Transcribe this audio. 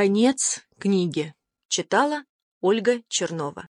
Конец книги. Читала Ольга Чернова.